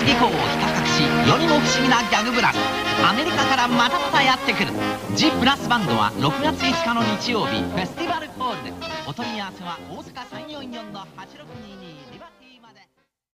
ス技巧をひた隠しよりも不思議なギャグブランアメリカからまたまたやってくる。G プラスバンドは6月5日の日曜日フェスティバルホールで。お問い合わせは大阪344の8622